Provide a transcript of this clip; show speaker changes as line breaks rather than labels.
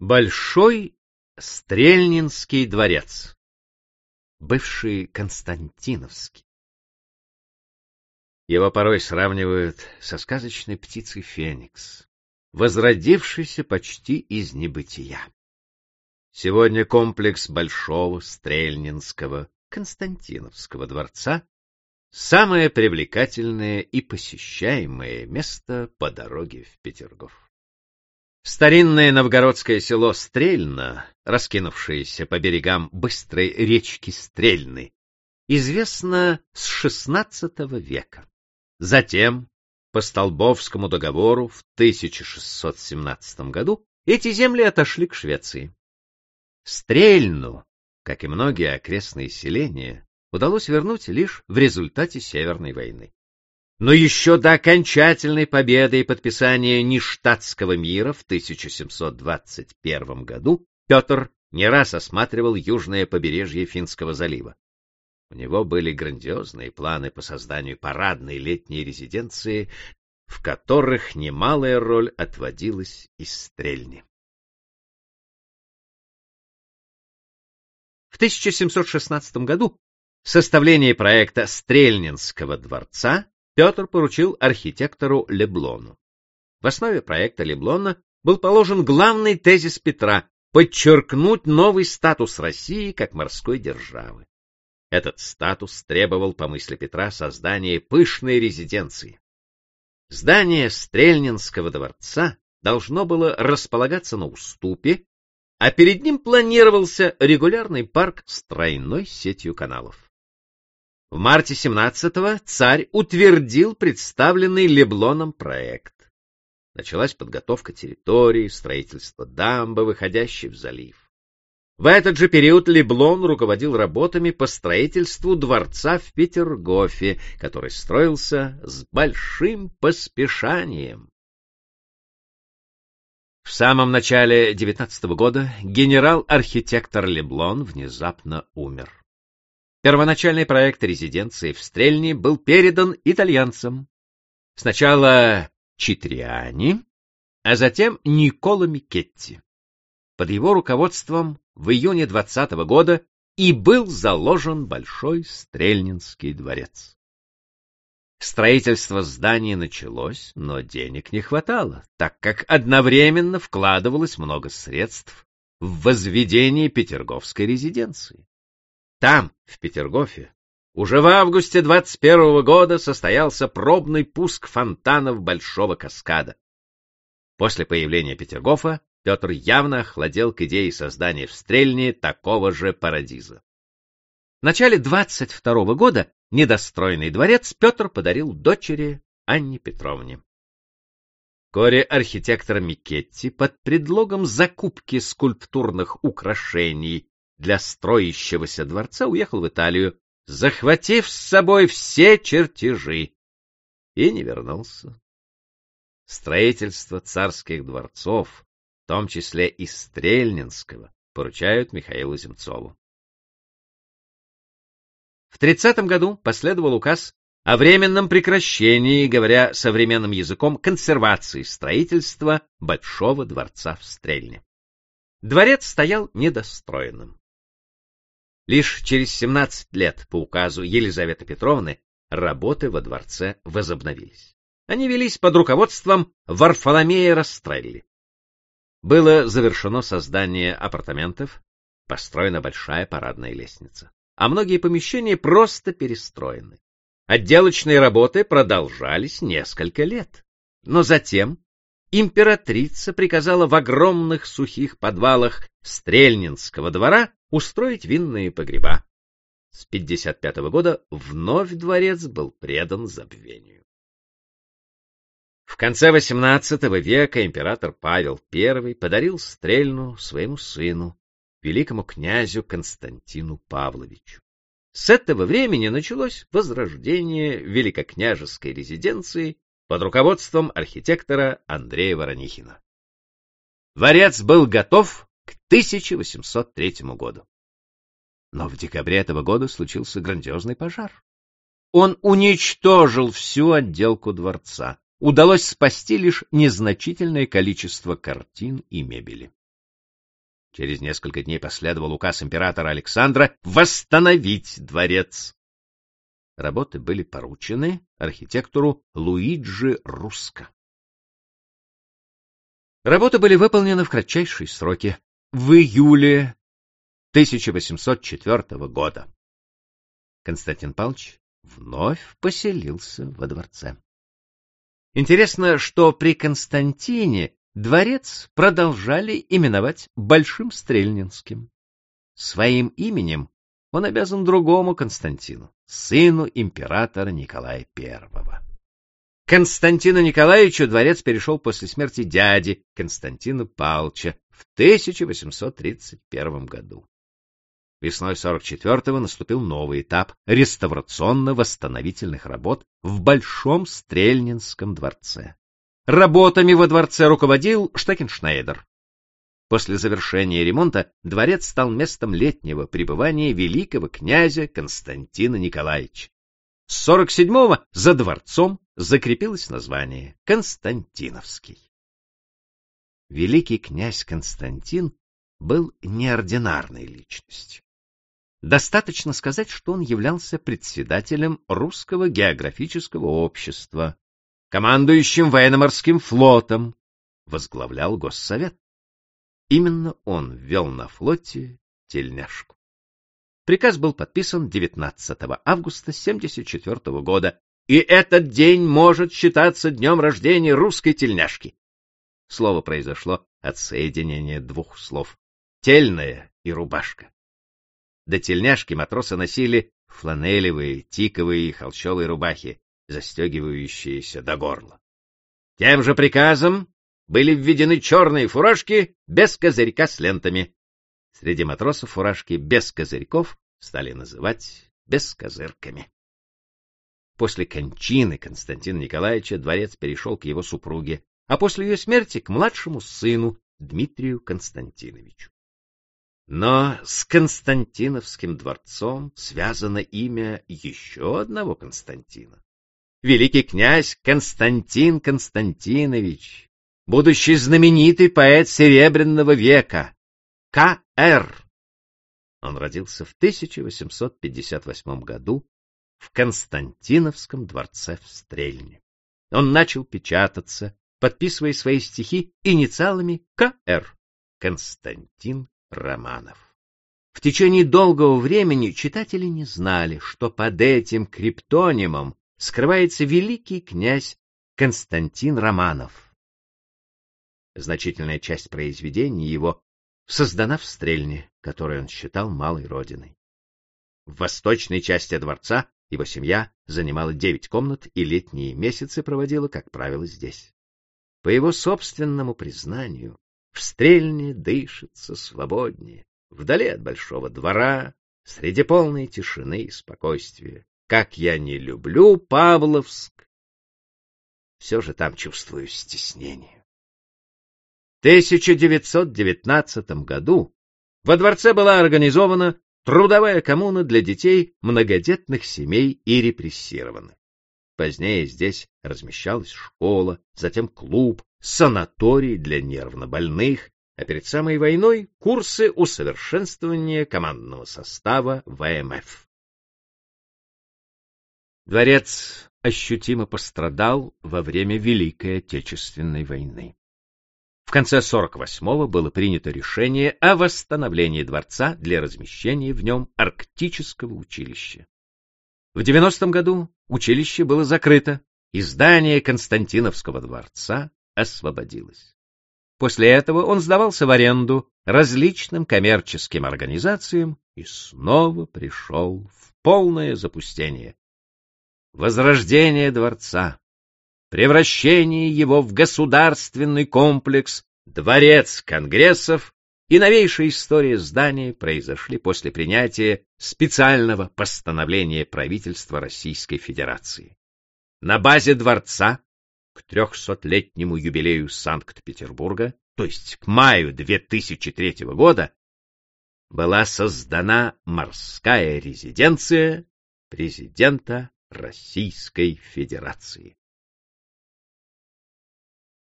Большой Стрельнинский дворец, бывший Константиновский. Его порой сравнивают со сказочной птицей Феникс, возродившейся почти из небытия. Сегодня комплекс Большого Стрельнинского Константиновского дворца — самое привлекательное и посещаемое место по дороге в Петергоф. Старинное новгородское село Стрельно, раскинувшееся по берегам быстрой речки Стрельны, известно с XVI века. Затем, по Столбовскому договору в 1617 году, эти земли отошли к Швеции. Стрельну, как и многие окрестные селения, удалось вернуть лишь в результате Северной войны. Но еще до окончательной победы и подписания Ништадтского мира в 1721 году Петр не раз осматривал южное побережье Финского залива. У него были грандиозные планы по созданию парадной летней резиденции, в которых немалая роль отводилась из стрельни. В 1716 году составление проекта Стрельнинского дворца Петр поручил архитектору Леблону. В основе проекта Леблона был положен главный тезис Петра — подчеркнуть новый статус России как морской державы. Этот статус требовал, по мысли Петра, создания пышной резиденции. Здание Стрельнинского дворца должно было располагаться на уступе, а перед ним планировался регулярный парк с тройной сетью каналов. В марте 17-го царь утвердил представленный Леблоном проект. Началась подготовка территории, строительство дамбы, выходящей в залив. В этот же период Леблон руководил работами по строительству дворца в Петергофе, который строился с большим поспешанием. В самом начале 19 -го года генерал-архитектор Леблон внезапно умер. Первоначальный проект резиденции в Стрельне был передан итальянцам. Сначала Читриани, а затем Николо Микетти. Под его руководством в июне 20 -го года и был заложен Большой Стрельнинский дворец. Строительство здания началось, но денег не хватало, так как одновременно вкладывалось много средств в возведение Петерговской резиденции. Там, в Петергофе, уже в августе 21 года состоялся пробный пуск фонтанов Большого каскада. После появления Петергофа Петр явно охладел к идее создания в Стрельне такого же парадиза. В начале 22 года недостроенный дворец Петр подарил дочери Анне Петровне. Вскоре архитектор Микетти под предлогом закупки скульптурных украшений для строящегося дворца уехал в Италию, захватив с собой все чертежи, и не вернулся. Строительство царских дворцов, в том числе и Стрельнинского, поручают Михаилу Земцову. В 30 году последовал указ о временном прекращении, говоря современным языком, консервации строительства Большого дворца в Стрельне. Дворец стоял недостроенным. Лишь через 17 лет по указу Елизаветы Петровны работы во дворце возобновились. Они велись под руководством Варфоломея Растрелли. Было завершено создание апартаментов, построена большая парадная лестница, а многие помещения просто перестроены. Отделочные работы продолжались несколько лет, но затем императрица приказала в огромных сухих подвалах Стрельнинского двора устроить винные погреба. С 55 -го года вновь дворец был предан забвению. В конце XVIII века император Павел I подарил Стрельну своему сыну, великому князю Константину Павловичу. С этого времени началось возрождение великокняжеской резиденции под руководством архитектора Андрея Воронихина. Дворец был готов к 1803 году. Но в декабре этого года случился грандиозный пожар. Он уничтожил всю отделку дворца. Удалось спасти лишь незначительное количество картин и мебели. Через несколько дней последовал указ императора Александра восстановить дворец. Работы были поручены архитектору Луиджи Русско. Работы были выполнены в кратчайшие сроки, в июле 1804 года. Константин Павлович вновь поселился во дворце. Интересно, что при Константине дворец продолжали именовать Большим Стрельнинским. Своим именем он обязан другому Константину, сыну императора Николая I. Константину Николаевичу дворец перешел после смерти дяди Константина Павловича в 1831 году. Весной 44-го наступил новый этап реставрационно-восстановительных работ в Большом Стрельнинском дворце. Работами во дворце руководил Штекеншнейдер. После завершения ремонта дворец стал местом летнего пребывания великого князя Константина Николаевича. С 47-го за дворцом закрепилось название Константиновский. Великий князь Константин был неординарной личностью. Достаточно сказать, что он являлся председателем Русского географического общества, командующим военно-морским флотом, возглавлял Госсовет. Именно он ввел на флоте тельняшку. Приказ был подписан 19 августа 1974 года, и этот день может считаться днем рождения русской тельняшки. Слово произошло от соединения двух слов — тельная и рубашка. До тельняшки матросы носили фланелевые, тиковые и холщовые рубахи, застегивающиеся до горла. Тем же приказом были введены черные фуражки без козырька с лентами. Среди матросов фуражки без козырьков стали называть бескозырками. После кончины Константина Николаевича дворец перешел к его супруге, а после ее смерти к младшему сыну Дмитрию Константиновичу. Но с Константиновским дворцом связано имя еще одного Константина. Великий князь Константин Константинович, будущий знаменитый поэт Серебряного века, К.Р. Он родился в 1858 году в Константиновском дворце в Стрельне. Он начал печататься, подписывая свои стихи инициалами К.Р. Константин романов. В течение долгого времени читатели не знали, что под этим криптонимом скрывается великий князь Константин Романов. Значительная часть произведений его создана в Стрельне, которую он считал малой родиной. В восточной части дворца его семья занимала девять комнат и летние месяцы проводила, как правило, здесь. По его собственному признанию, в стрельне дышится свободнее, вдали от большого двора, среди полной тишины и спокойствия. Как я не люблю Павловск, все же там чувствую стеснение. В 1919 году во дворце была организована трудовая коммуна для детей многодетных семей и репрессированных. Позднее здесь размещалась школа, затем клуб, санаторий для нервнобольных, а перед самой войной курсы усовершенствования командного состава ВМФ. Дворец ощутимо пострадал во время Великой Отечественной войны. В конце 48-го было принято решение о восстановлении дворца для размещения в нем арктического училища. В 90-м году училище было закрыто, и здание Константиновского дворца освободилось. После этого он сдавался в аренду различным коммерческим организациям и снова пришел в полное запустение. Возрождение дворца, превращение его в государственный комплекс, дворец конгрессов и новейшая история здания произошли после принятия специального постановления правительства Российской Федерации. На базе дворца к трехсотлетнему юбилею Санкт-Петербурга, то есть к маю 2003 года, была создана морская резиденция президента Российской Федерации.